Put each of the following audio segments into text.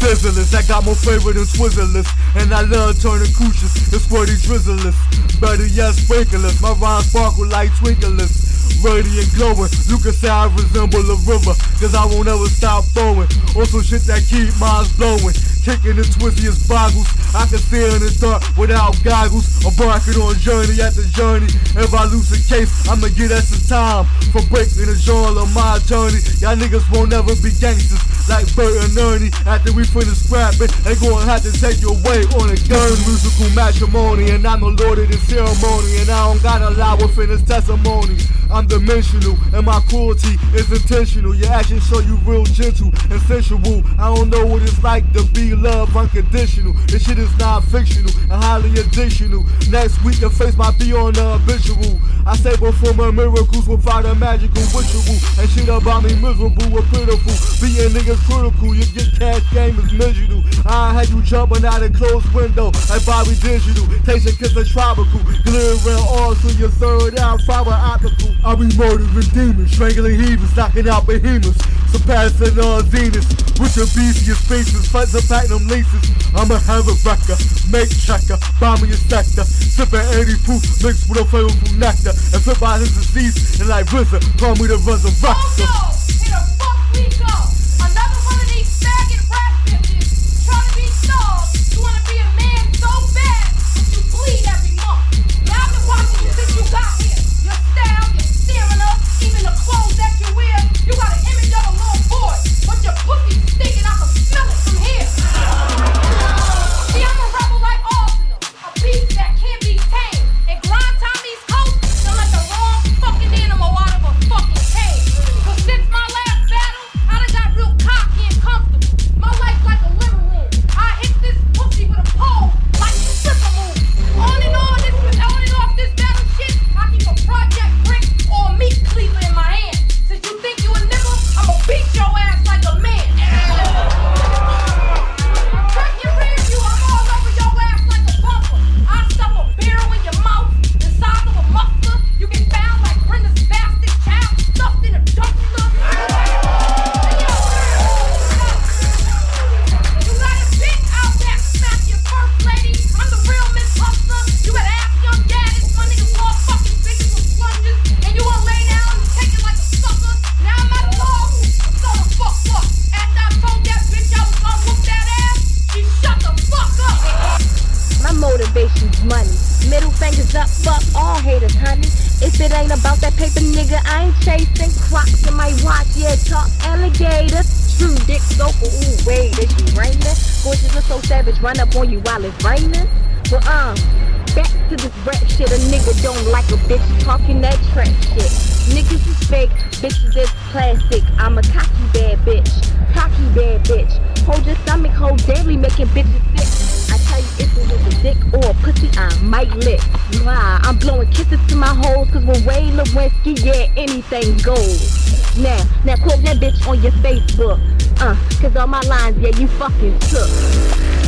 Sizzlers, I got more flavor than Twizzlers. And I love turning cooches and squirty drizzlers. Better yet, sprinklers, my rhymes sparkle like twinklers. Radiant glowing, you can say I resemble a river, cause I won't ever stop flowing. Also shit that keep minds blowing. Kicking the twistiest boggles. I can see in the dark without goggles. Embarking on journey after journey. If I lose a case, I'ma get us some time for breaking the genre of my journey. Y'all niggas won't ever be gangsters like Bert and Ernie. After we finish scrapping, they gonna have to take you away on a gun. Musical matrimony, and I'm the lord of the ceremony. And I don't gotta lie within this testimony. I'm dimensional, and my cruelty is intentional. Your actions show you real gentle and sensual. I don't know what it's like to be loved unconditional. This shit is not fictional and highly additional. Next week, your face might be on the habitual. I say my miracles without a magical ritual. And shit about me miserable or pitiful. Being niggas critical, you get cash game is miserable. I had you jumping out a closed window like Bobby Digital. Tasting kiss of tropical. Glittering all through your third eye, fiber optical. I be murdering demons, strangling heathens, knocking out behemoths. Surpassing all zeniths. With your beefiest faces, fights and platinum laces. I'ma have a wrecker, make checker, bomb your sector. Sipping 80 proof mixed with a flavorful nectar. And flip out his disease, and like RZA, call me the resurrector. Oh no! Here the fuck we go! Another one of these faggot Middle fingers up, fuck all haters, honey. If it ain't about that paper, nigga, I ain't chasing crocs in my watch. Yeah, talk alligators. True dick soaker. Ooh, wait, is you raining? Voices are so savage, run up on you while it's raining. But um, back to this rap shit. A nigga don't like a bitch talking that trash shit. Niggas is fake, bitches is plastic. I'm a cocky bad bitch, cocky bad bitch. Hold your stomach, hold daily, making bitches pussy, I might lick. Nah, I'm blowing kisses to my hoes, cause with Ray Lewinsky, yeah, anything goes. Now, now quote that bitch on your Facebook. Uh, cause all my lines, yeah, you fucking took.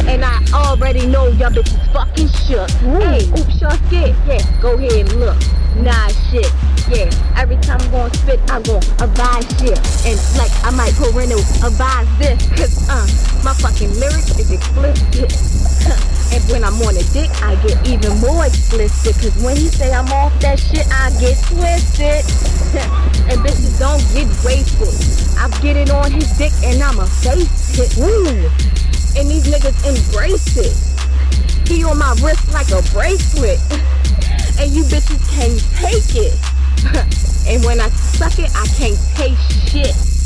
And I already know y'all bitches fucking shook. Hey, oops, y'all scared? Yeah, go ahead and look. Nah, shit. Yeah, every time I'm gonna spit, I'm gonna advise shit. And like, I might go parental advise this. Cause, uh, my fucking lyrics is explicit. and when I'm on a dick, I get even more explicit. Cause when he say I'm off that shit, I get twisted. and bitches don't get wasted. I get it on his dick and I'ma face it. Woo. And these niggas embrace it. He on my wrist like a bracelet. and you bitches can't take it. and when I suck it, I can't taste shit.